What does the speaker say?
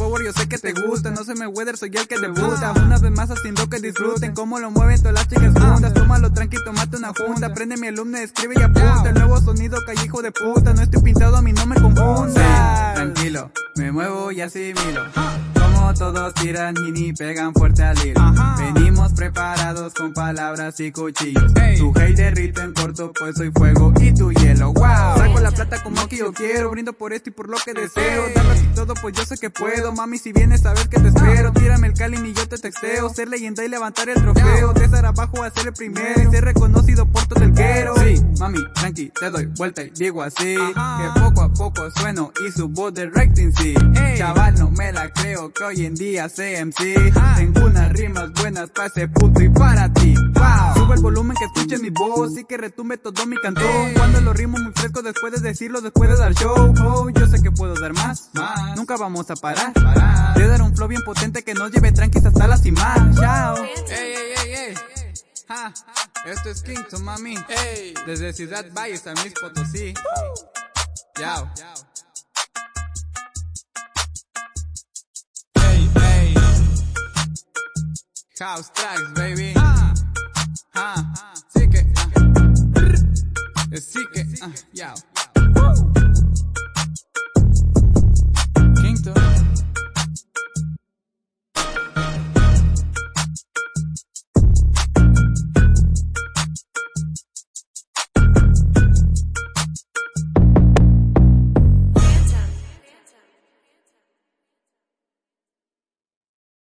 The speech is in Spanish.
amor, yo sé que te gusta. No se me weather, soy el que debuta. Una vez más haciendo que disfruten cómo lo mueven todas las chicas juntas. Tómalo tranqui, tomate una junta. Prende mi alumno, escribe y apunta. El nuevo sonido, callejo de puta. No estoy pintado, a mí no me confunda. tranquilo, me muevo y asimilo todos tiran y ni pegan fuerte al hilo. Venimos preparados con palabras y cuchillos. Su hate derrito en corto, pues soy fuego y tu hielo. Wow. Plata como que yo quiero, brindo por esto y por lo que deseo. Darlo así todo, pues yo sé que puedo. Mami, si vienes a ver que te espero. Tírame el cali y yo te texteo. Ser leyenda y levantar el trofeo. De estar abajo a ser el primero y ser reconocido por todo el quero. Sí, mami, tranqui, te doy vuelta y digo así. Que poco a poco sueno y su voz de rating sí. Chaval, no me la creo que hoy en día CMC. Tengo unas rimas buenas para ese puto y para ti. Wow. Sube el volumen que escuche mi voz y que retumbe todo mi cantón. Cuando lo rimo muy después de decirlo, después de dar show. Oh, yo sé que puedo dar más. Nunca vamos a parar. De dar un flow bien potente que nos lleve tranquis hasta la cima. Chao. Ey, ey, ey, ey. Esto es Kingston, mami. Desde Ciudad Valles a Mis Potosí. Chao. House tracks, baby. Ah, ah, sí que, ah, sí que, ah, yeah.